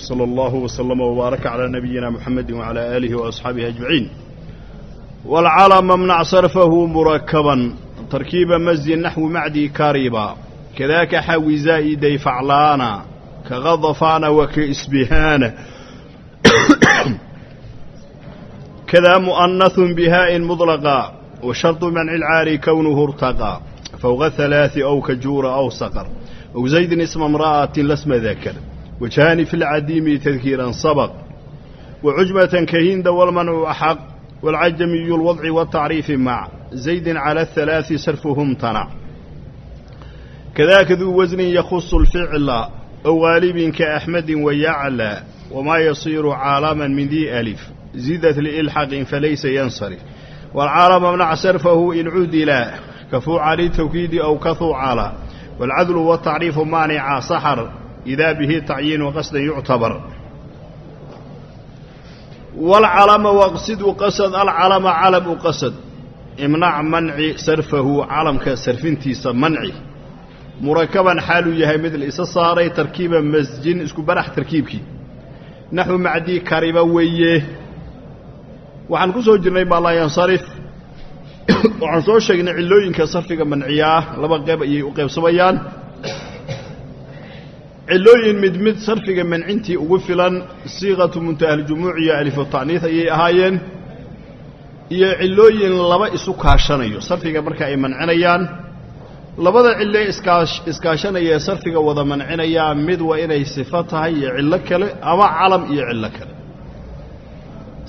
sala allahu waslama wbaaraka calaa nabiyina muxamedi wacalaa aalihi waasxaabihi ajmaciin waalcalama mnac sarfahu murakaban tarkiiba masdi naxwi macdi kariba. Kadaaka xawi zaa'iday faclaana ka gadafaana wa ka isbihaana kadaa mu'anahun bihaa'in mudlaqa wa shardu manci ilcaari kownuhu irtaqaa fowqa halaai aw kajuura aw saqar. Aw zaydin isma imra'atin lasma dakar wajaani fi lcadiimi tadkiiran sabaq wacujmatan kahinda walmancu axaq waalcajamiyu lwadci watacriifi mac zaydin cala athalaati sarfuhum tanac kadaaka duu wasnin yakhusu alficla ow gaalibin kaaxmadin wayaclaa wamaa yasiiru caalaman min dii alif zidat liilxaqin falaysa yansarif waalcaalama mnac sarfahu in cudila kafuuca litawkiidi aw kahuucala waalcadlu watacriifu maanica saxar idaa bihi tacyiinu qasdan yuctabar waalcalama waqsidu qasad alcalama calamu qasad imnac manci sarfahu calamka sarfintiisa manci murakaban xaaluu yahay mid la isa saaray tarkiiba masjin isku barax tarkiibkii naxwu macdii kariba weeye waxaan ku soo jirnay maa laa yansarif waxaan soo sheegnay cillooyinka sarfiga manciyaa laba qeyb ayay u qaybsamayaan cillooyin mid mid sarfiga mancintii ugu filan siiqatu muntahaljumuuc iyo alifu ta'niis ayay ahaayeen iyo cillooyin laba isu kaashanayo. Sarfiga marka ay mancinayaan labada cillee iskaash iskaashanaya sarfiga wada mancinayaa mid waa inay sifo tahay iyo cillo kale ama calam iyo cillo kale.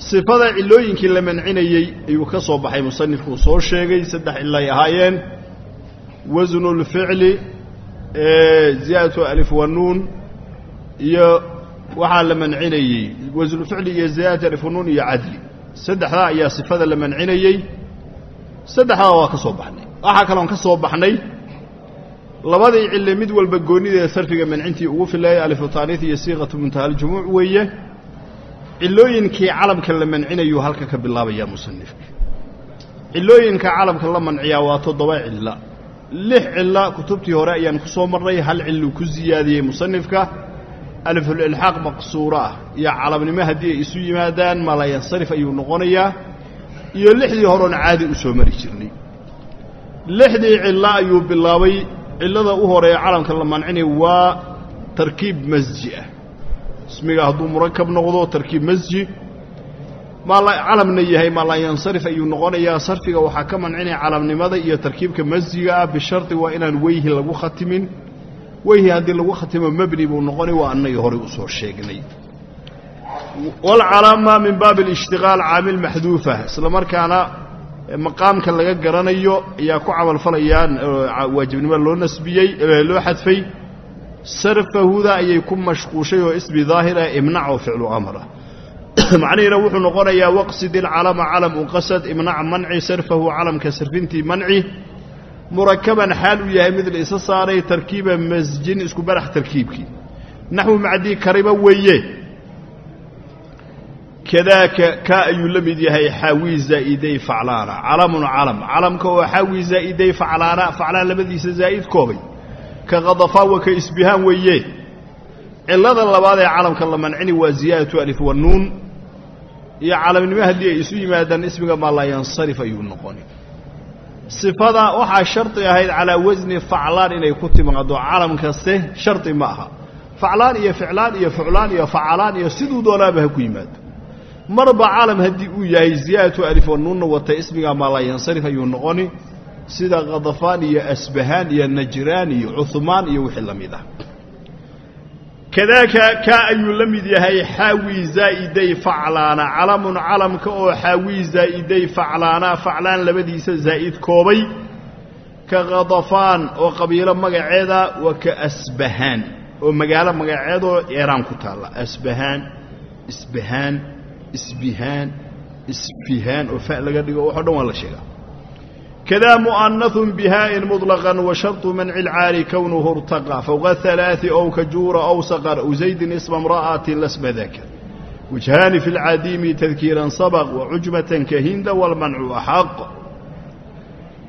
Sifada cillooyinkii la mancinayey ayuu ka soo baxay musanifku uu soo sheegay saddex cillay ahaayeen. Wasnulficli ziyaadatu alif wanuun iyo waxaa la mancinayey wasnuficli iyo ziyaadatu alif wanuun iyo cadli. Saddexdaa ayaa sifada la mancinayey. Saddexdaa waa ka soo baxnay. Waxaa kaloon ka soo baxnay labadii cille mid walba goonideeda sarfiga mancintii ugu filayay alifu taaniis iyo siiqatu muntahaljumuuc weeye. Cillooyinkii calamka la mancinayuu halka ka bilaabaya musanifka cillooyinka calamka la manciyaa waa toddoba cilla lix cilla kutubtii hore ayaan ku soo marnay hal cilluu ku siyaadiyey musanifka alifulilxaaq maqsuuro ah. Iyo calamnimo haddii ay isu yimaadaan malayansarif ayuu noqonayaa. Iyo lixdii horeon caadi u soo mari jirnay. Lixdii cilla ayuu bilaabay. Cillada u horreeya calamka la mancinaya waa tarkiib masji ah. Ismiga hadduu murakab noqdo tarkiib masji calamna yahay maalayansarif ayuu noqonayaa sarfiga waxaa ka mancinaya calamnimada iyo tarkiibka masjiga ah bishardi waa inaan weyhi lagu khatimin. Weyhi haddii lagu khatimo mebni buu noqonay waa annagii horey u soo sheegnay. Walcalaama min baabi alishtiqaal caamil maxduufa isla markaana maqaamka laga garanayo ayaa ku camalfalayaan waajibnimo loo nasbiyey loo xadfay. Sarfahuda ayay ku mashquushay oo ismi daahira imnac oo ficlu amra macnihiina wuxuu noqonayaa waqsid ilcalama calam u qasad imnac manci sarfahu calamka sarfintii manci murakaban xaal uu yahay mid la isa saaray tarkiiba masjin isku barax tarkiibkii. Naxwu macdii kariba weeye. Kadaaka kaa ayuu la mid yahay xaawi zaa'iday faclaana calamun calam. Calamka oo xaawi zaa'iday faclaana faclaan labadiisa zaa'id koobay. Ka khadafaan wa ka isbihaan weeye cillada labaad ee calamka la mancini waa ziyaadatu alif wanuun iyo calamnimo haddii ay isu yimaadaan ismiga maa laa yansarif ayuu noqoni. Sifada waxaa shardi ahayd calaa wasni faclaan inay ku timaado calam kaste shardi ma aha. Faclaan iyo ficlaan iyo fuclaan iyo facalaan iyo siduu doonaaba ha ku yimaado. Marba calam haddii uu yahay ziyaadatu alif wanuunna wata ismiga maa laa yansarif ayuu noqoni. Sida khadafaan iyo asbahaan iyo najraan iyo cuhmaan iyo wixii la mid ah kadaaka kaa ayuu la mid yahay xaawi zaa'iday faclaana. Calamun calamka oo xaawi zaa'iday faclaana. Faclaan labadiisa zaa'id koobay. Ka khadafaan oo qabiilo magaceeda wa ka asbahaan. Oo magaalo magaceedoo eeraan ku taalla. Asbahaan isbahaan isbihaan isfihaan oo fa laga dhigo waxo dhan waa la sheegaa كذا مؤنث بهاء مطلقا وشرط منع العار كونه ارتقى فوق الثلاث أو كجور أو صقر أو زيد اسم امرأة لاسم ذكر وجهان في العديم تذكيرا سبق وعجمة كهند والمنع أحق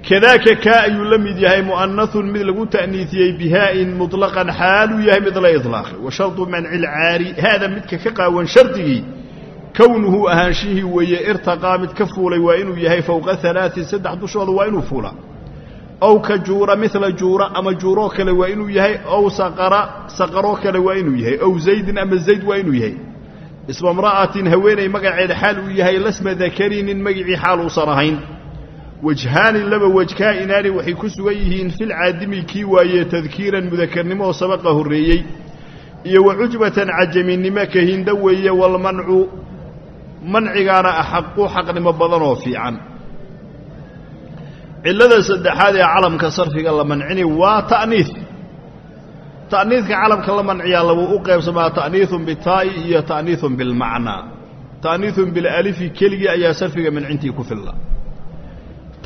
kadaaka kaa ayuu la mid yahay mu'anahun mid lagu ta'niisiyey bihaa'in muطlaqan xaaluu yahay mid la iطlaaqay wa sharطu manci lcaari haada midka ka qaawan shardigii kownuhu ahaanshihii weeye irtaqaa mid ka fuulay waa inuu yahay fowqa alaain saddex dushooda waa inuu fuulaa ow ka juura midla juura ama juuroo kale waa inuu yahay ow saqara saqaroo kale waa inuu yahay ow zaydin ama zayd waa inuu yahay. Isma mra'atin haweenay magaceeda xaal uu yahay lasma dakarinin magicii xaal uusan ahayn. Wajhaani laba wajkaa inaani waxay ku sugan yihiin filcaadimi kii waaye tadkiiran mudakarnimo oo sabaqa horreeyey. Iyo wa cujbatan cajaminimo ka hinda weeye walmancu mancigaana axaqu xaqnimo badan oo fiican cillada saddexaad ee calamka sarfiga la mancini waa ta'niis ta'niiska calamka la manciyaa labuu u qaybsamaa ta'niisun bitaa'i iyo ta'niisun bilmacnaa ta'niisun bilalifi keligii ayaa sarfiga mancintii ku filla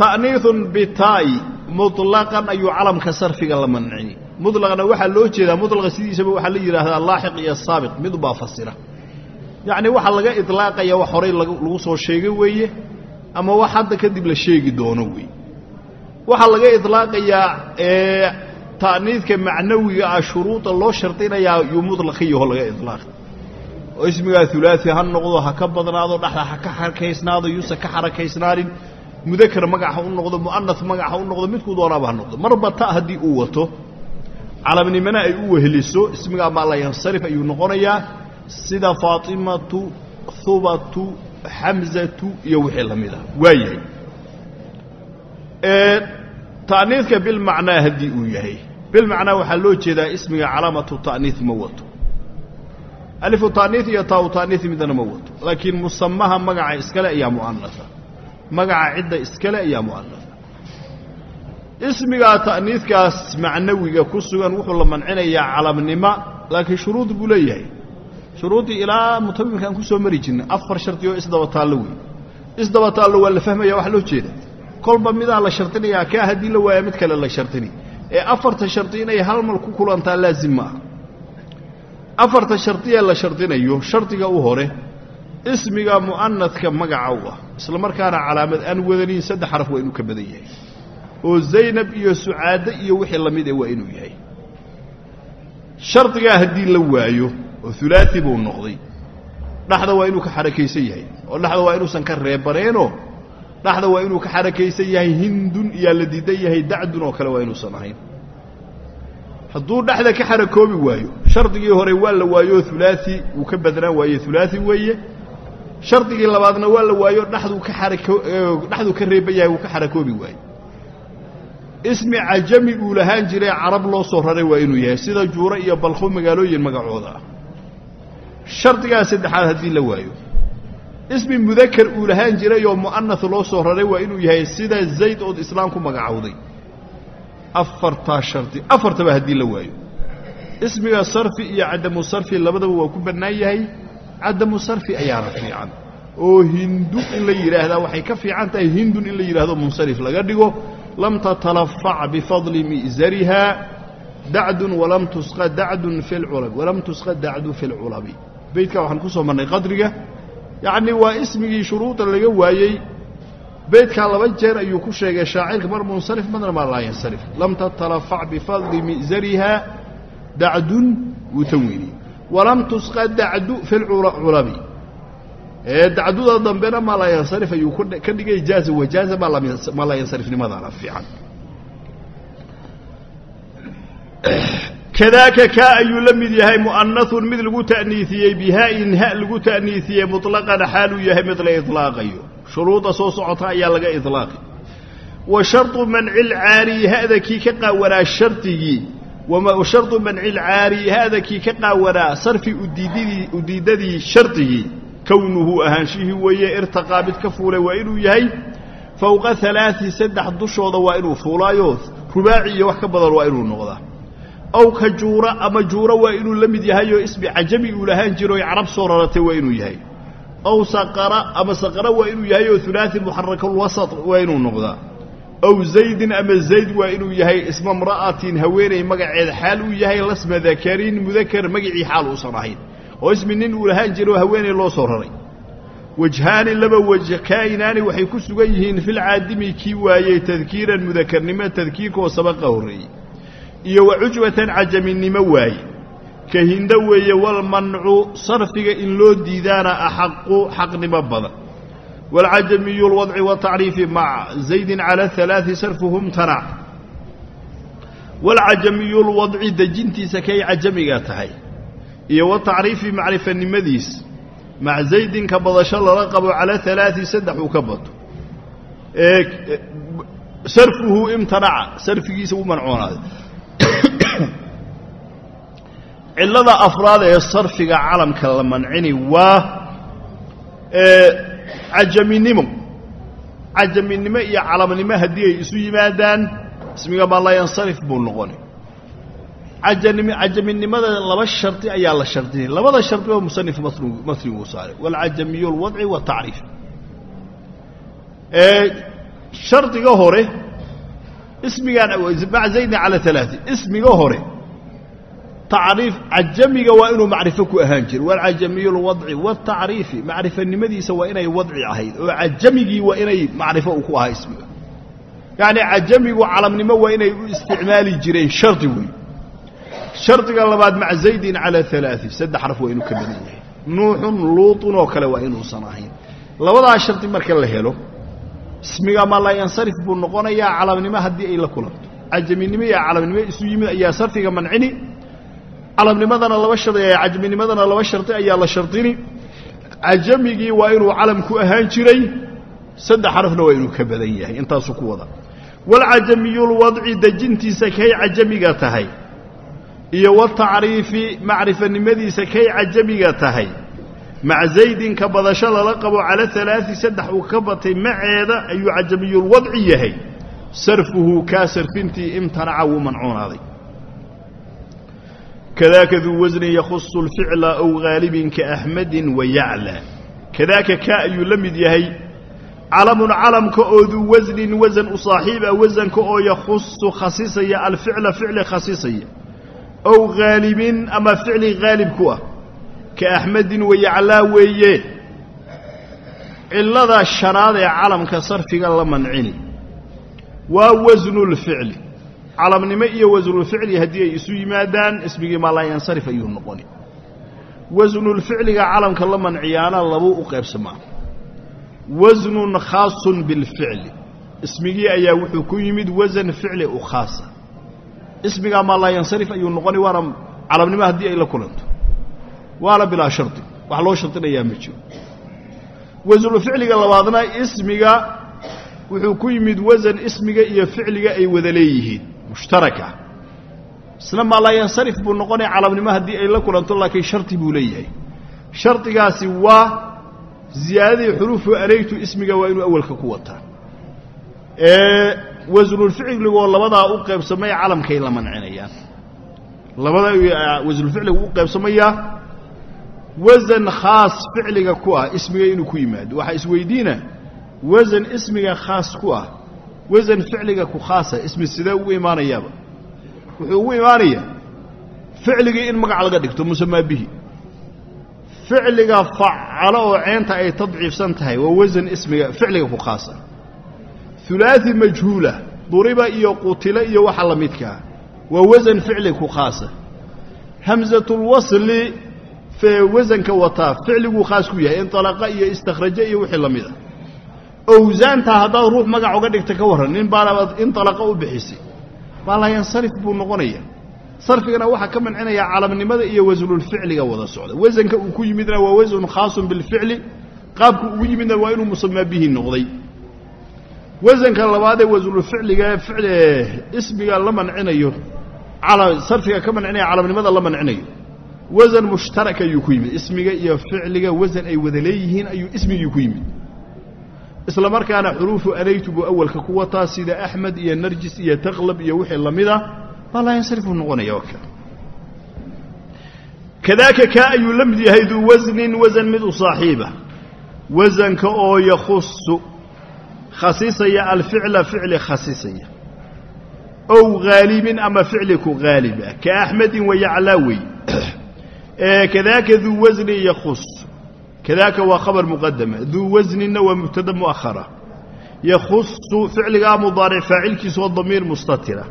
ta'niisun bitaa'i muطlaqan ayuu calamka sarfiga la mancini muطlaqna waxaa loo jeedaa muطlaqa sidiisaba waxaa la yidhaahdaa laaxiq iyo saabiq midubaa fasira yacnii waxa laga idlaaqaya wax horay lagu soo sheegay weeye ama wax hadda kadib la sheegi doono weeye. Waxaa laga idlaaqayaa ee ta'niidka macnawiga ah shuruuda loo shardinayaa yuu mudlaqiyaho laga idlaaqay. Oo ismigaa ulaai ha noqdo ha ka badnaado dhexda ha ka xarkaysnaado yuuse ka xarakaysnaanin mudakar magaca u noqdo mu'anas magaca u noqdo midkuu doonaaba ha noqdo. Marba ta haddii uu wato calabnimana ay u weheliso ismigaa maa la yansarif ayuu noqonayaa sida faatimatu hubatu xamzatu iyo wixii la mid ah. Waayahay ta'niidka bilmacnaa haddii uu yahay. Bilmacnaa waxaa loo jeedaa ismiga calaamatu ta'niis ma wato. Alifu ta'niis iyo taau ta'niis midna ma wato. Laakiin musamaha magaca iskale ayaa mu'anasa magaca cidda iskale ayaa mu'anasa ismigaa ta'niiskaas macnawiga ku sugan wuxuu la mancinayaa calamnima laakiin shuruud buu leeyahay shuruuddii ilaa mutamimkaan ku soo mari jirnay. Afar shardi oo isdaba taallo wey isdaba taallo waa la fahmaya wax loo jeeda. Kolba midaa la shardinayaa kaa haddii la waaya mid kale la shardini ee afarta shardi inay hal mal ku kulantaa laazim ma ah afarta shardiyee la shardinayo shardiga u hore ismiga mu'anadka magaca u ah. Isla markaana calaamad aan wadanin saddex xaraf waa inuu ka badan yahay. Oo zaynab iyo sucaade iyo wixii la mid e waa inuu yahay. Shardigaa haddii la waayo oo ulaai buu noqday. Dhexda waa inuu ka xarakaysan yahay. Oo dhexda waa inuusan ka reebaneenoo dhexda waa inuu ka xarakaysan yahay hindun iyaa la diidan yahay dacdun oo kale waa inuusan ahayn. Hadduu dhexda ka xarakoobi waayo shardigii hore waa la waayo ulaai wuu ka badnaan waaye ulaai weeye. Shardigii labaadna waa la waayo dhexduu ka arako dhexduu ka reeban yahay wuu ka xarakoobi waaye ismi cajami uu lahaan jiray carab loo soo raray waa inuu yahay. Sida juure iyo balkho magaalooyin magacooda ah shardigaa saddexaad haddii la waayo. Ismi mudakar uu lahaan jiray oo mu'anas loo soo raray waa inuu yahay sida zayd ood islaam ku magacowday. Afartaa shardi afartaba haddii la waayo. Ismiga sarfi iyo cadamu sarfi labadaba waa ku bannaan yahay. Cadamu sarfi ayaana fiican oo hindu in la yidhaahdaa waxay ka fiican tahay hindun in la yidhaahdo munsarif laga dhigo. Lam tatalafac bifadli mi'zariha dacdun walam tusqa dacdun fi lculabi walam tusqa dacdu fi lculabi beydkaa waxaan ku soo marnay qadriga. Yacnii waa ismigii shuruuda laga waayey. Beydkaa laba jeer ayuu ku sheegay shaacirka mar munsarif marna maa laa yansarif. Lam tatalafac bifadli mi'zariha dacdun wuu tanwiiniyey walam tusqa dacdu fi lculabi dacduda dambena maa laa yansarif ayuu ka dhigay jaaza wajaaza maa laa yansarifnimadaana fiican kadaaka kaa ayuu la mid yahay mu'anahun mid lagu ta'niisiyey bihaa'in ha lagu ta'niisiyey muطlaqan xaaluu yahay mid la iطlaaqayo shuruudda soo socota ayaa laga iطlaaqi wa sharطu manci lcaari hada kii ka qaawanaa shardigii sharطu manci lcaari hada kii ka qaawanaa sarfi udiidadii udiiddadii shardigii kownuhu ahaanshihii weeye irtaqaa mid ka fuulay waa inuu yahay fowqa alaai saddex dushooda waa inuu fuulaayo rubaaci iyo wax ka badan waa inuu noqdaa aw ka juura ama juura waa inuu la mid yahay oo ismi cajami uu lahaan jiro carab soo raratay waa inuu yahay. Aw saqara ama saqara waa inuu yahay oo ulaai muxarakalwasat waa inuu noqdaa. Aw zaydin ama zayd waa inuu yahay isma mra'atin haweenay magaceed xaal uu yahay lasma dakarin mudakar magicii xaal uusan ahayn. Oo ismi nin uu lahaan jiro haweenay loo soo raray. Wajhaani laba waj kaa'inaani waxay ku sugan yihiin filcaadimi kii waayey tadkiiran mudakarnimo tadkiirkaoo sabaqa horreeyey iyo wa cujbatan cajaminimo waaye ka hindo weeye walmancu sarfiga in loo diidaana axaqu xaqnimo badan. Waalcajamiyu lwadci watacriifi maca zaydin cala halaai sarfuhu mtanac waalcajamiyu lwadci dejintiisa kay cajamiga tahay. Iyo watacriifi macrifanimadiis mac zaydin ka badasho lala qabo cala halaai saddex uu ka bato. Sarfuhu imtanaca sarfigiisa u mancoonaaday cillada afraad ee sarfiga calamka la mancini waa cajaminimo. Cajaminimo iyo calamnimo haddii ay isu yimaadaan ismiga maa laa yansarif buu noqoni cajaminimada laba shardi ayaa la shardinay labada shardiba musanif matniguu saaray. Waalcajamiyu alwadci watacriif shardiga hore ismigaan maca zaydin cala alaai ismiga hore tacriif cajamiga waa inuu macrifo ku ahaan jiro waalcajamiyu lwadci watacriifi macrifanimadiisa waa inay wadci ahayd oo cajamigii waa inay macrifo uu ku ahaa ismiga. Yacni cajamigu calamnimo waa inay u isticmaali jireen shardi wey shardiga labaad maca zaydin cala alaai saddex xaraf waa inuu ka badan yahay. Nuuxun luutun oo kale waa inuusan ahayn. Labadaa shardi marka la helo ismiga ma laa yansarif buu noqonayaa calamnimo haddii ay la kulanto. Cajaminimo iyo calamnimo isu yimid ayaa sarfiga mancini. Calamnimadana laba shardi cajaminimadana laba shardi ayaa la shardini cajamigii waa inuu calam ku ahaan jiray saddex xarafna waa inuu ka badan yahay intaasuu ku wada. Waalcajamiyulwadci dejintiisa kay cajamiga tahay iyo watacriifi macrifanimadiisa kay cajamiga tahay maca zaydin ka badasho lala qabo cala alaai saddex uu ka batay maceeda ayuu cajamiyulwadci yahay. Sarfuhu kaa sarfintii imtanaca wuu mancuunaaday. Kadaaka duu wasnin yakhusu lficla ow haalibin kaaxmadin wayaclى kadaaka kaa ayuu la mid yahay calamun calamka oo duu wasnin wasan u saaxiiba wasanka oo yakhusu khasisaya alficla ficli khasisaya. Ow haalibin ama ficli haalib ku ah kaaxmadin wayaclaa weeye cillada shanaad ee calamka sarfiga la mancini. Waa wasnulficli calamnimo iyo wasnulficli haddii ay isu yimaadaan ismigii maa laa yansarif ayuu noqoni. Wasnulficliga calamka la manciyaana labuu u qaybsamaa. Wasnun khaasun bilficli ismigii ayaa wuxuu ku yimid wasan ficli u khaasa. Ismigaa maa laa yansarif ayuu noqoni waana calamnimo haddii ay la kulanto waana bilaa shardi. Wax loo shardinayaa ma jiro. Wasnuficliga labaadna ismiga wuxuu ku yimid wasan ismiga iyo ficliga ay wada leeyihiin mushtaraka. Isna maa laa yansarif buu noqonaya calamnimo haddii ay la kulanto laakiin shardi buu leeyahay. Shardigaasi waa ziyaadadii xuruufu areegtu ismiga waa inuu awalka ku wataa. Wasnulficligoo labadaa u qaybsamay calamkay la mancinayaan. Labada wasnulficligu u qaybsamayaa wasan khaas ficliga ku ah ismiga inuu ku yimaado. Waxaa isweydiina wasan ismiga khaas ku ah wasan ficliga ku khaasa ismi sidee ugu imaanayaaba. Wuxuu ugu imaanayaa ficligii in magac laga dhigto musamaa bihi. Ficliga facalo oo ceenta ay tadciifsan tahay waa wasan ismiga ficliga ku khaasa. Hulaai majhuula duriba iyo qutila iyo waxa la midkaa waa wasan ficli ku khaasa. Hamsatulwasli wasanka wataa ficliguu khaas ku yahay inalaqa iyo istakhraje iyo wixii la mid a owsaantaa haddaad ruux magac uga dhigta ka warran nin baanabaad inalaqa u bixisay maa laa yansarif buu noqonaya. Sarfigana waxaa ka mancinaya calamnimada iyo wasnulficliga wada socda. Wasanka uu ku yimidna waa wasan khaasun bilficli qaabku ugu yimidna waa inuu musamaa bihi noqday. Wasanka labaadee wasnulficliga ismiga la mancinayo sarfiga ka mancinaya calamnimada la mancinayo wasan mushtarak ayuu ku yimid. Ismiga iyo ficliga wasan ay wada leeyihiin ayuu ismigii ku yimid. Isla markaana xuruufu anaytu buu awalka ku wataa sida axmed iyo narjis iyo taqlab iyo wixii la mid a maa laa yansarifuu noqonaya kadaaka kaa ayuu la mid yahay duu wasnin wasan mid u saaxiiba wasanka oo yakhusu khasisaya alficla ficli khasisaya. Ow haalibin ama ficli ku haalib ah ka axmedin wayaclaa wey kadaaka duu wasnin yakhus. Kadaaka waa khabar muqadama duu wasninna waa mubtada mu'ahara yakhusu ficligaa mudaaric faacilkiisa oo damiir mustatira.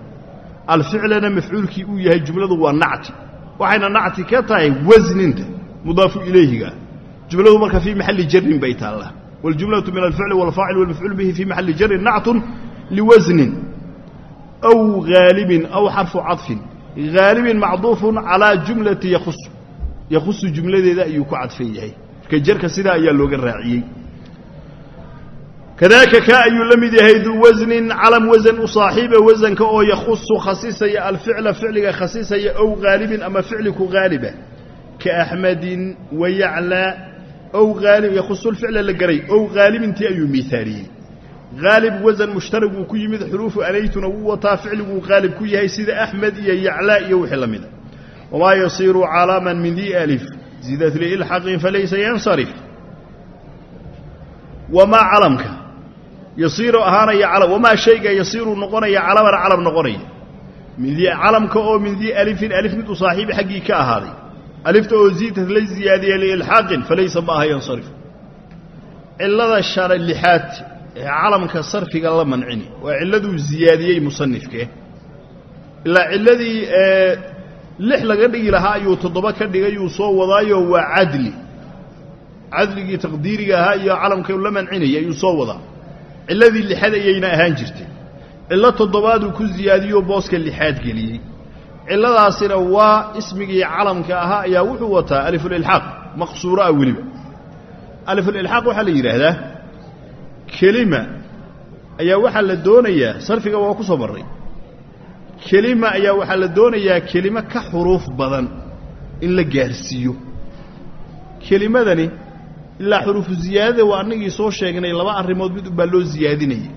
Alficlana mafcuulkii uu yahay jumladu waa nacti. Waxayna nacti ka tahay wasninta mudaafu ilayhiga. Jumladu marka fii maxalli jarin bay taallaa. Waljumlatu min alficli walfaacil walmafcuul bihi fii maxalli jarin nactun liwasnin aw haalibin aw xarfu cadfin. Haalibin macduufun calaa jumlati yakhusu yakhusu jumladeeda ayuu ku cadfan yahay. Marka jarka sidaa ayaa looga raaciyey. Kadaaka kaa ayuu la mid yahay duu wasnin calam wasan u saaxiiba wasanka oo yakhusu khasisaya alficla ficliga khasisaya ow haalibin ama ficliku haaliba ka axmedin wayaclaa ow aalib yakhusu lficla la garay ow haalibintii ayuu miaaliyey haalib wasan mushtarag uu ku yimid xuruufu anaytuna wuu wataa ficliguu haalib ku yahay sida axmed iyo yaclaa iyo wixii la mida wamaa yasiiru calaaman min dii alif zidat liilxaqin falaysa yansarif wamaa calamka yasiiru ahaanaya calam wamaa shayga yasiiru noqonaya calaman calam noqonaya min dii calamka oo min dii alifin alif mid u saaxiibi xaggii ka ahaaday alifta oo ziidat la ziyaadiye liilxaaqin falaysa ma aha yansarif cilada shara lixaad ee calamka sarfiga la mancini waa cilladuu ziyaadiyey musanifke ilaa cilladii lix laga dhigi lahaa ayuu toddoba ka dhigayuu soo wadaayo waa cadli. Cadligii taqdiiriga ahaa iyo calamka la mancinayay ayuu soo wadaa. Cilladii lixaad ayayna ahaan jirtay. Cillo toddobaaduu ku ziyaadiyo booska lixaad geliyey. Cilladaasina waa ismigii calamka ahaa ayaa wuxuu wataa alifulilxaaq maqsuuro ah weliba. Alifulilxaaq waxaa la yidhaahdaa kelima ayaa waxaa la doonayaa sarfiga waa ku soo marray kelima ayaa waxaa la doonayaa kelimo ka xuruuf badan in la gaarsiiyo. Kelimadani ilaa xuruufu ziyaadada waa annagii soo sheegnay laba arrimood mid unbaa loo ziyaadinayay.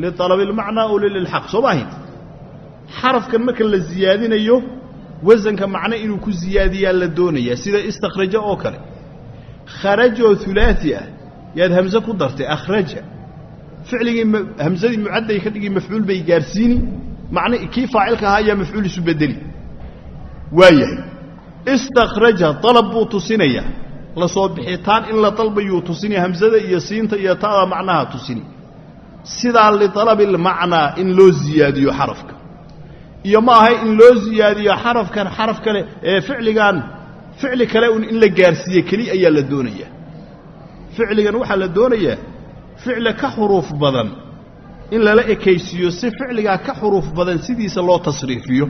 Lialabi ilmacnaa oo lililxaq soo maahayn xarafkan marka la ziyaadinayo wasanka macno inuu ku ziyaadiyaa la doonayaa sida istakhraja oo kale. Kharajoo hulaati ah yaad hamse ku dartay akhraja. Ficligii hamsadii mucadday ka dhigi mafcuul bay gaarsiini kii faacilka ahaa ayaa mafcuul isu bedeli. Waayahay. Istakhraja dalab buu tusinayaa la soo bixitaan in la dalbayuu tusinaya hamsada iyo siinta iyo ta'da macnaha tusini. Sidaa lialabi ilmacnaa in loo ziyaadiyo xarafka. Iyo ma ahay in loo ziyaadiyo xarafkan xaraf kale ee ficligan ficli kale in la gaarsiiye keli ayaa la doonayaa ficligan waxaa la doonayaa ficli ka xuruuf badan in lala ekaysiiyo si ficligaa ka xuruuf badan sidiisa loo tasriifiyo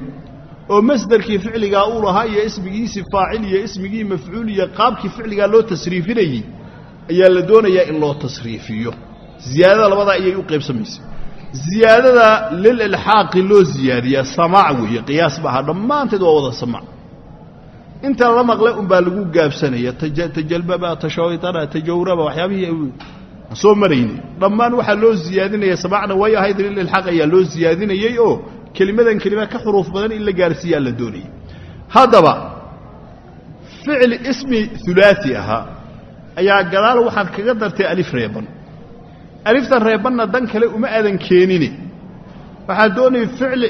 oo masderkii ficligaa uu lahaa iyo ismigiisii faacil iyo ismigii mafcuul iyo qaabkii ficligaa loo tasriifinayey ayaa la doonayaa in loo tasriifiyo. Ziyaadada labadaa ayay u qaybsamaysa ziyaadada lililxaaqi loo ziyaadiyaa samaac weeye qiyaas maaha dhammaanteed waa wada samaac. Inta la maqle unbaa lagu gaabsanaya tajalbaba tashawitana tajawraba waxyaabihii soo marayni dhammaan waxaa loo ziyaadinaya samaacna way ahayd lililxaq ayaa loo ziyaadinayey oo kelimadan kelima ka xuruuf badan in la gaarsiiyaa la doonayay haddaba ficli ismi hulaati ahaa ayaa gadaal waxaad kaga dartay alif reeban. Aliftan reebanna dan kale uma aadan keenine waxaad doonaya ficli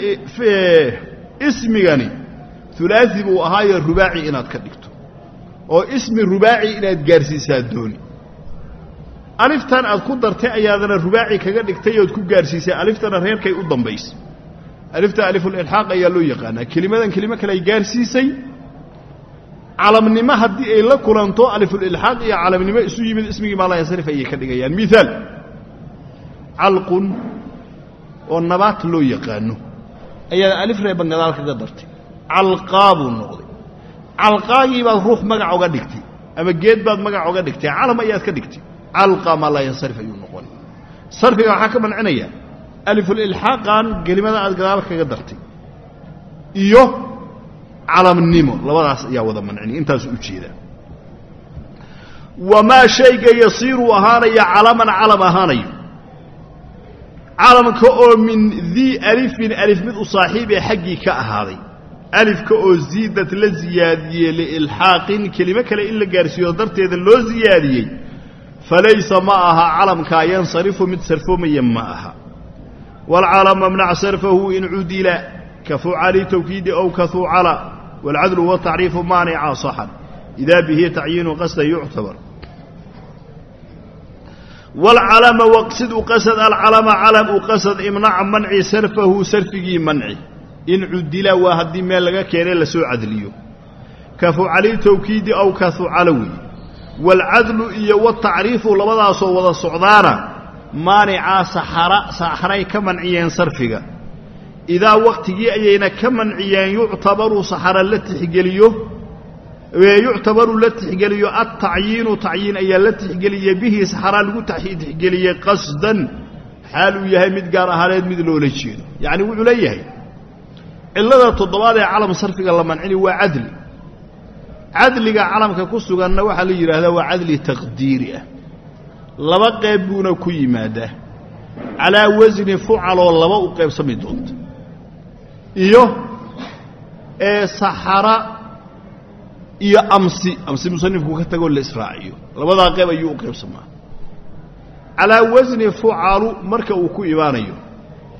ismigani hulaati buu ahaayo rubaaci inaad ka dhigto. Oo ismi rubaaci inaad gaarsiisaa dooni aliftan aad ku dartay ayaadana rubaaci kaga dhigtay ood ku gaarsiisay. Aliftana reerkay u dambaysay alifta alifulilxaaq ayaa loo yaqaanaa. Kelimadan kelimo kale ay gaarsiisay. Calamnimo haddii ay la kulanto alifulilxaaq iyo calamnimo isu yimid ismigii maalayansarif ayay ka dhigayaan. Miaal calqun oo nabaat loo yaqaano ayaad alif reeban gadaal kaga dartay. Calqaa buu noqday. Calqaagii baad ruux magac oga dhigtay ama geed baad magac oga dhigtay calam ayaad ka dhigtay calqa maa laa yansarif ayuu noqon. Sarfiga waxaa ka mancinaya alifulilxaaqan kelimada aad gadaal kaga dartay iyo calamnimo labadaas ayaa wada mancini intaasu u jeedaa wamaa shayga yasiiruu ahaanaya calaman calam ahaanayo. Calamka oo min dii alifin alif mid u saaxiibee xaggii ka ahaaday. Alifka oo ziidad la ziyaadiyey liilxaaqin kelimo kale in la gaarsiiyo darteeda loo ziyaadiyey falaysa ma aha calamkaa yansarifu mid sarfoomaya ma aha waalcalama mnac sarfahu in cudila ka fucali tawkiidi ow ka fucala waalcadlu watacriifu maanica saxan idaa bihi tacyiinu qasda yuctabar waalcalama waqsid u qasad alcalama calam u qasad imnaca manci sarfahu sarfigii manci in cudila waa haddii meel laga keenay la soo cadliyo ka fucali tawkiidi aw ka fucalowi waalcadlu iyo watacriifu labadaasoo wada socdaana maanicaa saxara saxaray ka manciyeen sarfiga idaa waqtigii ayayna ka manciyeen yuctabaru saxara la tixgeliyo yuctabaru la tixgeliyo altacyiinu tacyiin ayaa la tixgeliyey bihi saxaraa lagu tixgeliyey qasdan xaal uu yahay mid gaar ahaaneed mid loola jeedo yacni wuxuu leeyahay cillada toddobaad ee calam sarfiga la mancini waa cadli cadliga calamka ku suganna waxaa la yidhaahdaa waa cadli taqdiiri ah. Laba qayb buuna ku yimaadaa. Calaa wasni fucaloo laba u qaybsami doonta. Iyo ee saxara iyo amsi. Amsi musanifku ka tagoo la israaciyo. Labadaa qayb ayuu u qaybsamaa calaa wasni fucalu marka uu ku imaanayo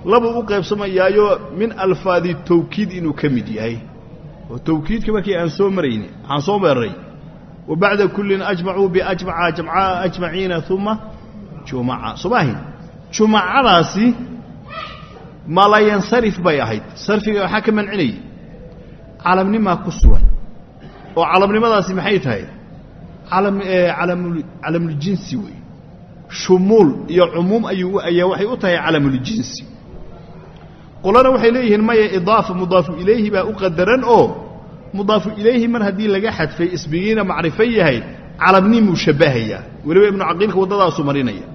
labuu u qaybsamayaayo min alfaadi tawkiid inuu ka mid yahay oo tawkiidka markii aan soo marayni waxaan soo meerray wa bacda kullin ajmacuu biajmaca jamcaa ajmaciina uma jumaca soo maahin jumacadaasi malayansarif bay ahayd. Sarfiga waxaa ka mancinayay calamnimaa ku sugan oo calamnimadaasi maxay tahay? Calamljinsi wey. Shumuul iyo cumuum ayaa waxay u tahay calamuljinsi qolana waxay leeyihiin maya idaafa mudaafu ilayhi baa u qadaran oo mudaafu ilayhi mar haddii laga xadfay isbigiina macrifo yahay calamnimuu shabbahayaa weliba ibnu caqiilka waddadaasu marinaya.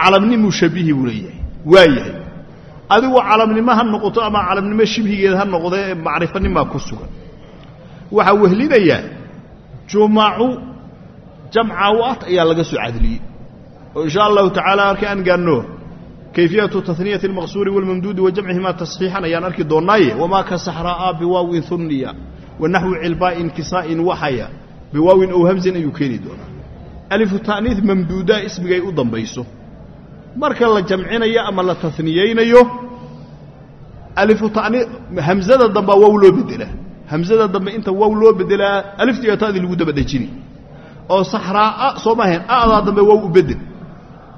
Calamnimuu shabihi buu leeyahay. Waa adigu calamnimo ha noqoto ama calamnimo shibhigeed ha noqdee macrifonimaa ku sugan. Waxaa wehlinayaa jumacu jamcawaat ayaa laga soo cadliyey. Oo insha allahu tacaala marka aan gaanno kayfiyatu taniyati almaqsuuri walmamduudi wa jamcihimaa tasxiixan ayaan arki doonnaaye wamaa ka saxraa'a biwaawin hunniya wa naxwi cilbaa'in kisaa'in waxaya biwaawin ow hamsin ayuu keeni doonaa alifu ta'niid mamduudaa ismigay u dambayso marka la jamcinayo ama la taniyaynayo alifu ta'niid hamsada dambaa waaw loo bedelaa hamsada dambe inta waaw loo bedelaa aliftiiyo ta'dii lagu daba dhejini oo saxraa'a soo maahayn a'daa dambe waaw u bedel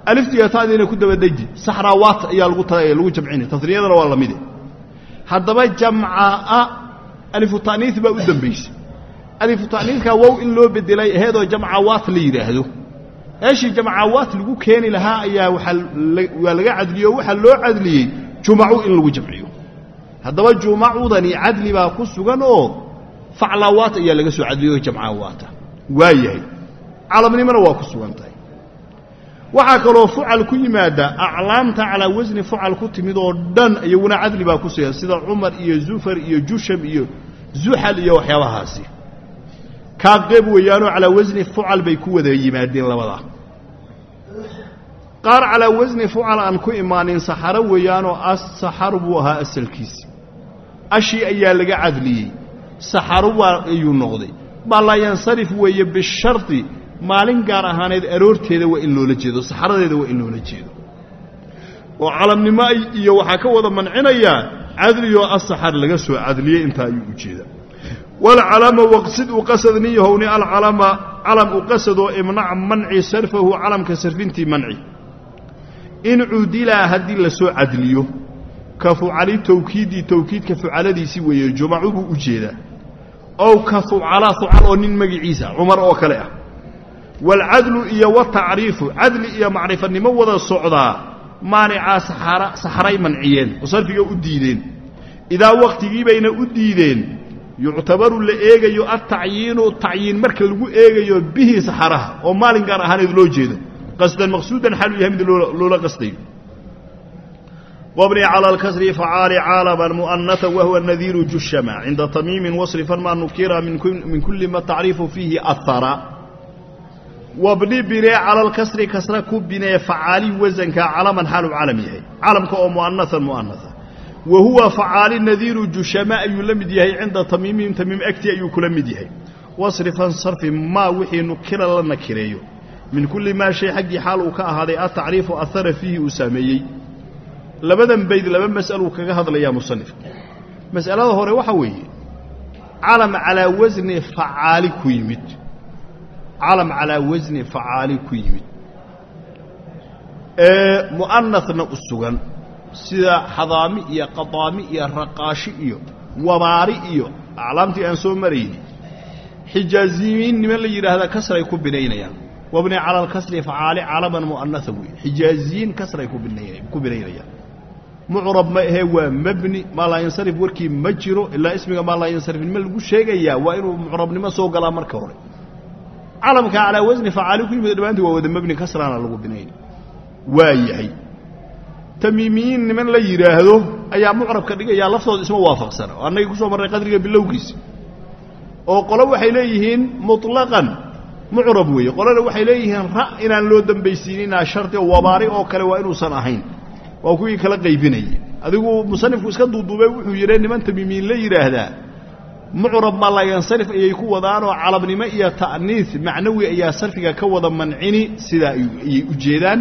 aliftiiyo ta'diina ku daba dheji saxraawaat ayaa lagu lagu jamcini taniyadana waa la mide haddaba jamca'a alifu ta'niid baa u dambaysay alifu ta'niidkaa wow in loo bedelay aheedoo jamcawaat la yidhaahdo. Meeshii jamcawaat lagu keeni lahaa ayaa waa laga cadliyo waxaa loo cadliyey jumacu in lagu jamciyo. Haddaba jumacudani cadli baa ku sugan oo faclaawaat ayaa laga soo cadliyo jamcawaata waa yahay. Calamnimona waa ku sugan tahay waxaa kaloo fucal ku yimaada aclaamta calaa wasni fucal ku timid oo dhan iyaguna cadli baa ku sugan sida cumar iyo zufar iyo jusham iyo zuxal iyo waxyaabahaasi kaa qeyb weeyaanoo calaa wasni fucal bay ku wada yimaadeen labadaa qaar calaa wasni fucal aan ku imaanin saxaro weeyaanoo asaxaru buu ahaa asalkiisi ashii ayaa laga cadliyey. Saxaru baa ayuu noqday. Baa laa yansarif weeye bishardi maalin gaar ahaaneed aroorteeda waa in loola jeedo saxaradeeda waa in loola jeedo. Oo calamnimo iyo waxaa ka wada mancinayaa cadligoo asaxar laga soo cadliyey intaa ayuu u jeedaa walcalama waqsid u qasad nin yahowni alcalama calam u qasadoo imnac manci sarfahu calamka sarfintii manci. In cudilaa haddii la soo cadliyo ka fucali tawkiidii tawkiidka fucaladiisii weeye jumacu buu u jeedaa. Ow ka fucalaa fucal oo nin magiciisa cumar oo kale ah waalcadlu iyo watacriifu cadli iyo macrifanimo wada socdaa maanicaa saxaray manciyeen oo sarfiga u diideen idaa wakhtigii bayna u diideen yuctabaru la eegayo altacyiinu tacyiin marka lagu eegayo bihi saxaraha oo maalin gaar ahaaneed loo jeedo qasdan maqsuudan xalu yahay mid loola qastayo wabni cala alkasri facaali caalaman mu'anata wahuwa nadiiru jushama cinda tamiimin wasrifan maa nukira min kulli ma tacriifu fiihi ahara wabni binee cala alkasri kasra ku binee facaali wasanka calaman xaalu calam yahay. Calamka oo mu'anatan mu'anata wa huwa facaali nadiiru jushama ayuu la mid yahay cinda tamiimihim tamiim agtii ayuu kula mid yahay. Wasrifan sarfi maa wixii nukira la nakireeyo. Min kulli maa shay xaggii xaal uu ka ahaaday atacriifu ahara fiihi uu saameeyey. Labadan bayd laba mas'aluu kaga hadlayaa musanifka mas'alada hore waxaa weeye calam calaa wasni facaali ku yimid calam calaa wasni facaali ku yimid. Mu'anasna u sugan sida xadaami iyo qadaami iyo raqaashi iyo wabaari iyo aclaamtii aan soo marayni xijaaziyiin niman la yidhaahda kasray ku binaynayaan. Wabni cala alkasri facaali calaman mu'anasa weeye. Xijaaziyiin kasray ku binaynayaan. Mucrab ma ahee waa mebni maa laa yansarif warkii ma jiro ilaa ismiga maa laa yansarifnimo lagu sheegayaa waa inuu mucrabnimo soo galaa marka hore calamka calaa wasni facaali ku yimid dhammaantii waa wada mebni kasraana lagu binayna waa yahay. Tamiimiyiin niman la yidhaahdo ayaa mucrabka dhigayaa laftooda isma waafaqsana. Oo annagii ku soo marray qadriga bilowgiisa. Oo qolo waxay leeyihiin muطlaqan mucrab weeye. Qolona waxay leeyihiin ra inaan loo dambaysiininaa shardi oo wabaari oo kale waa inuusan ahayn. Waa kuwii kala qaybinayay. Adigu musanifku iska duuduubay wuxuu yidhi niman tamiimiyiin la yidhaahdaa mucrab ma la yansarif ayay ku wadaanoo calabnimo iyo ta'niis macnawi ayaa sarfiga ka wada mancini sidaa ayay u jeedaan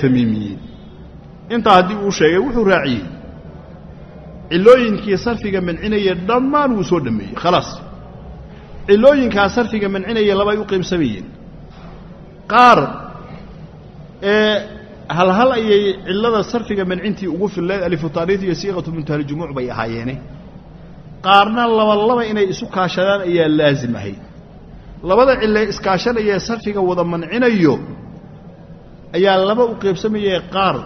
tamiimiyiin. Intaa haddii uu sheegay wuxuu raaciyey. Cilooyinkii sarfiga mancinaya dhammaan wuu soo dhammeeyey khalaas cilooyinkaa sarfiga mancinaya labay u qaybsamayeen qaar ee halhal ayay cillada sarfiga mancintii ugu fillayd alifutaaniis iyo siiqatu muntahaljumuuc bay ahaayeene qaarna labalaba inay isu kaashadaan ayaa laazim ahayd. Labada cillee iskaashanayee sarfiga wada mancinayo ayaa laba u qaybsamayee qaar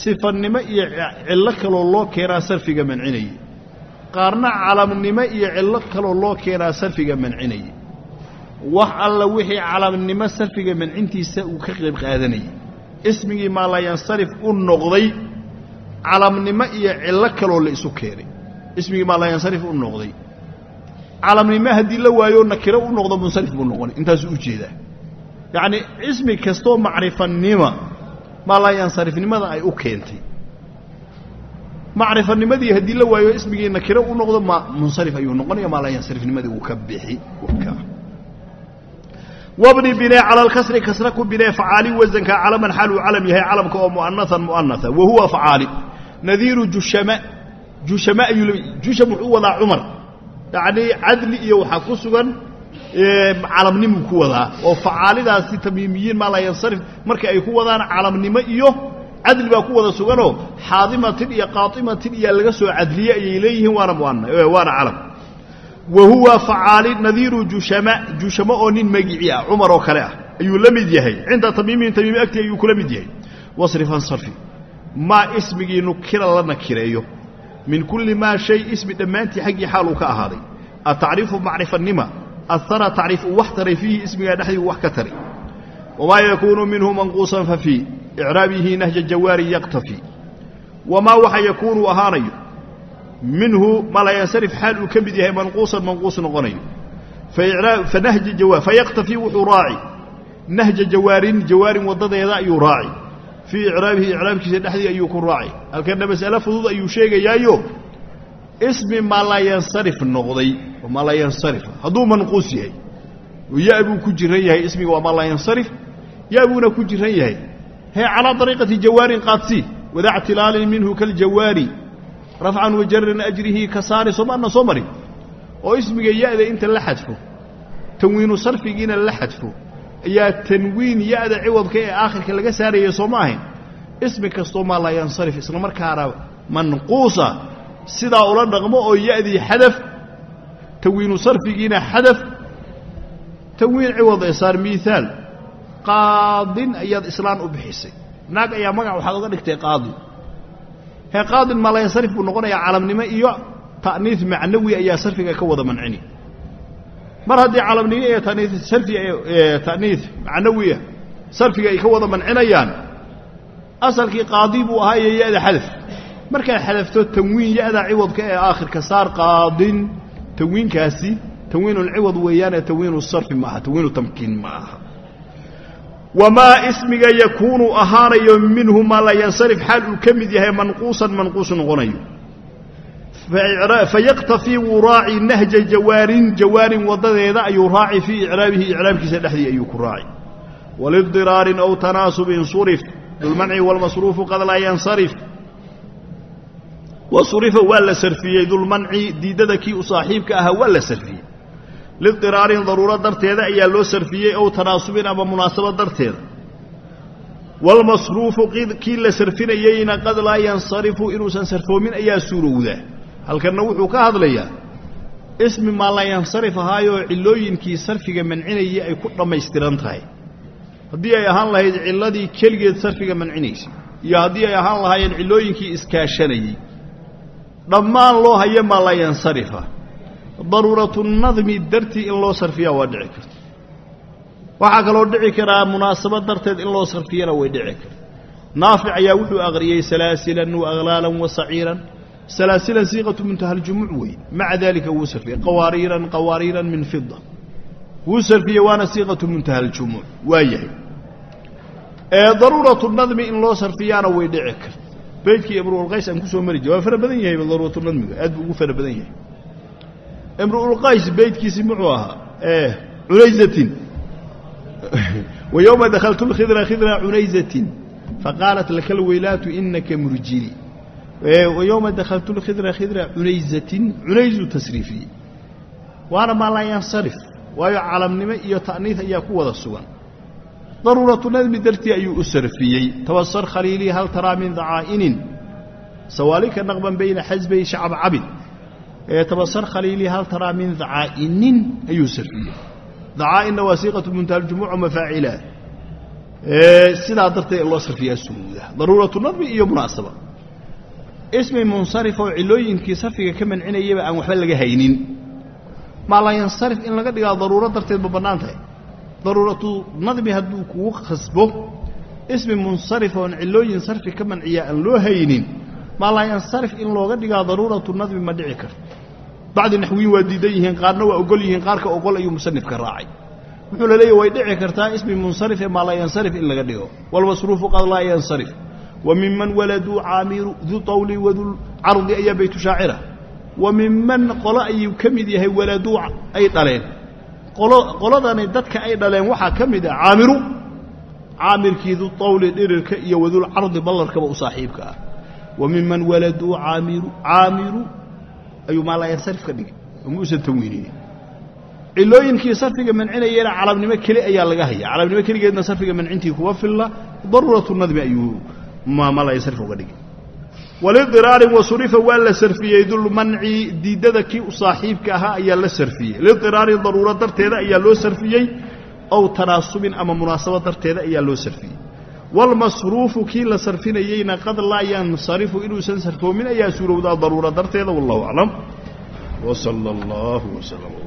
sifannimo iyo cillo kaloo loo keenaa sarfiga mancinayay qaarna calamnimo iyo cillo kaloo loo keenaa sarfiga mancinayay wax alla wixii calamnimo sarfiga mancintiisa uu ka qayb qaadanayay ismigii maalayansarif u noqday calamnimo iyo cillo kaloo la isu keenay ismigii maalayansarif u noqday. Calamnimo haddii la waayo nakiro u noqdo munsarif buu noqonay intaasuu u jeedaa. Yacnii ismi kastoo macrifanima maalayansarifnimada ay u keentay. Macrifanimadii haddii la waayo ismigii nakiro u noqdo ma munsarif ayuu noqonaya maalayansarifnimadii uu ka bixi wabni binee cala kasra ku binee facaali wasanka calaman xaaluu calam yahay calamka oo mu'anasan mu'anasa wa huwa facaali. Nadiiru jushama jushama ayuu jusham wuxuu wadaa cumar. Yacnii cadli iyo waxaa ku sugan calamnimuu ku wadaa. Oo facaalidaasi tamiimiyiin maa laa yansarif. Marka ay ku wadaan calamnimo iyo cadli baa ku wada suganoo xaadimatin iyo qaaimatin iyo laga soo cadliye ayay leeyihiin waana waana calam wa huwa facaali nadiiru jushama jushamo oo nin magici ah cumar oo kale ah. Ayuu la mid yahay. Cinda tamiimiin tamiimi agti ayuu kula mid yahay. Wasrifan sarfi maa ismigii nukira la nakireeyo min kulli maa shay ismi dhammaantii xaggii xaal uu ka ahaaday. Atacriifu macrifanima ahara tacriif uu wax taray fiihi ismigaa dhexdii wax ka taray. Wamaa yakuunu minhu manquusan fa fii. Icraabihi nahja jawaari yaktafi wamaa waxa yakuunu ahaanayo. Minhu malayansarif xaal uu ka mid yahay manquusan manquus noqonayo. Fayaktafi wuxuu raaci. Nahja jawaarin jawaarin waddadeeda ayuu raaci fii icraabihi icraabkiisa dhexdii ayuu ku raaci halkana mas'ale fudud ayuu sheegayaayo ismi maalayansarif noqday oo maalayansarifa hadduu manquus yahay ya buu ku jiran yahay ismiga waa maalayansarif ya buuna ku jiran yahay hee calaa dariiqati jawaarin qaadsii wadaa ctilaalin minhu kaljawaari rafcan wajarin ajrihi kasaari somaana soo marin oo ismiga ya-da inta la xadfo tanwiinu sarfigiina la xadfo ayaa tanwiin ya-da ciwadka ee aakhirka laga saaraya soo ma ahayn. Ismi kastoo maa laa yansarif isla markaana manquusa. Sidaa ula dhaqmo oo ya-dii xadaf tanwiinu sarfigiina xadaf tanwiin ciwad ee saar miihaal qaadin ayaad islaan u bixisay. Naag ayaa magac waxaad oga dhigtay qaadi. Hee qaadin maalayansarif buu noqonayaa calamnimo iyo ta'niis macnawi ayaa sarfiga ka wada mancini mar haddii calamnimo iyo taniis sarfi ta'niis macnawiya sarfiga ay ka wada mancinayaan asalkii qaadi buu ahaa iyo ya-da xadaf. Markaad xadafto tanwiin ya-da ciwadka ee aakhirka saar qaadin tanwiinkaasi tanwiinulciwad weeyaane tanwiinu sarfi ma aha tanwiinu tamkiin ma aha. Wamaa ismiga yakuunu ahaanayo minhu maa la yansarif xaal uu ka mid yahay manquusan manquus noqonayo fayaqtafii wuu raaci nahja jawaarin jawaarin waddadeeda ayuu raaci fii icraabihi icraabkiisa dhexdii ayuu ku raaci waliddiraarin aw tanaasubin surif dulmanci walmasruufu qad laa yansarif wasurifa waa la sarfiyey dulmanci diiddada kii u saaxiibka ahaa waa la sarfiyey lidiraarin daruuro darteeda ayaa loo sarfiyey ow tanaasubin ama munaasabad darteeda waalmasruufu kii la sarfinayeyna qad laa yansarifu inuusan sarfoomin ayaa suurowdaa halkanna wuxuu ka hadlayaa ismi maa laa yansarif ahaayoo cillooyinkii sarfiga mancinayay ay ku dhammaystiran tahay. Haddii ay ahaan lahayd cilladii keligeed sarfiga mancinaysay iyo haddii ay ahaan lahaayeen cillooyinkii iskaashanayey dhammaan loo hayo maa laa yansarifa. Daruuratu nadmi dartii in loo sarfiyaa waa dhici karta. Waxaa kaloo dhici karaa munaasabad darteed in loo sarfiyana way dhici karta. Naafic ayaa wuxuu aqriyey salaasilan wa aglaalan wa saciiran salaasilan siiqatu muntahaljumuuc weeye maca daalika wuu sarfiyey. Qawaariiran qawaariiran min fida wuu sarfiyey waana siiqatu muntahaljumuuc waa yahay. Daruuratu nadmi in loo sarfiyaana way dhici karta. Beydkii imruulqays aan ku soo mari jir waa fara badan yahay daruuratu nadmiga. Aad buu ugu fara badan yahay. Imruulqays beydkiisi muxuu ahaa? Cunayzatin wa yowma dakhaltu lkhidra khidra cunayzatin faqaalat laka alweylaatu inaka murjili wa yowma dakhaltu lkhidra khidra cunayzatin cunaysuu tasriifiyey waana maa laa yansarif waayo calamnimo iyo ta'niid ayaa ku wada sugan daruuratu nadmi dartii ayuu u sarfiyey tabasar khaliilii hal taraa min dacaa'inin sawaalika naqban bayna xasbay shacbcabin tabasar khaliilii hal taraa min dacaa'inin ayuu sarfiyey dacaa'inna waa siiqatu muntahaljumuuc mafaacila sidaa darteed loo sarfiyaa suruuda daruuratu nadmi iyo munaasaba ismi munsarif oo cillooyinkii sarfiga ka mancinayaba aan waxba laga haynin. Maa laa yansarif in laga dhigaa daruuro darteed ma bannaan tahay. Daruuratu nadmi hadduu kugu khasbo ismi munsarif oon cillooyin sarfi ka manciya aan loo haynin maa laa yansarif in looga dhigaa daruuratu nadmi ma dhici karto. Bacdi naxwiyin waa diidan yihiin qaarna waa ogol yihiin qaarka ogol ayuu musanifka raacay. Wuxuu la leeyahy way dhici kartaa ismi munsarif ee maa laa yansarif in laga dhigo. Walmasruufu qad laa yansarif wa miman waladuu caamiru duu tawli wadul cardi ayaa baytu shaacira wa miman qolo ayuu ka mid yahay waladuu ay dhaleen qoladani dadka ay dhaleen waxaa ka mid ah caamiru caamirkii du tawli dhirirka iyo wadul cardi ballarkaba u saaxiibka ah wa miman waladuu caamiru caamiru ayuu maalayansarif ka dhigay muusan tanwiininin cilooyinkii sarfiga mancinayena calabnimo keli ayaa laga haya calabnimo keligeedna sarfiga mancintii kuwa filla daruuratu nadmi ayuu dhigay. Walidiraarin wasurifa waa la sarfiyey dulmanci diiddada kii u saaxiibka ahaa ayaa la sarfiyey. Lidiraarin daruuro darteeda ayaa loo sarfiyey ow tanaasubin ama munaasabo darteeda ayaa loo sarfiyey. Waalmasruufu kii la sarfinayeyna qad laa yansarifu inuusan sarfoomin ayaa suurowdaa daruuro darteeda wallahu aclam. Wsala allahu wslam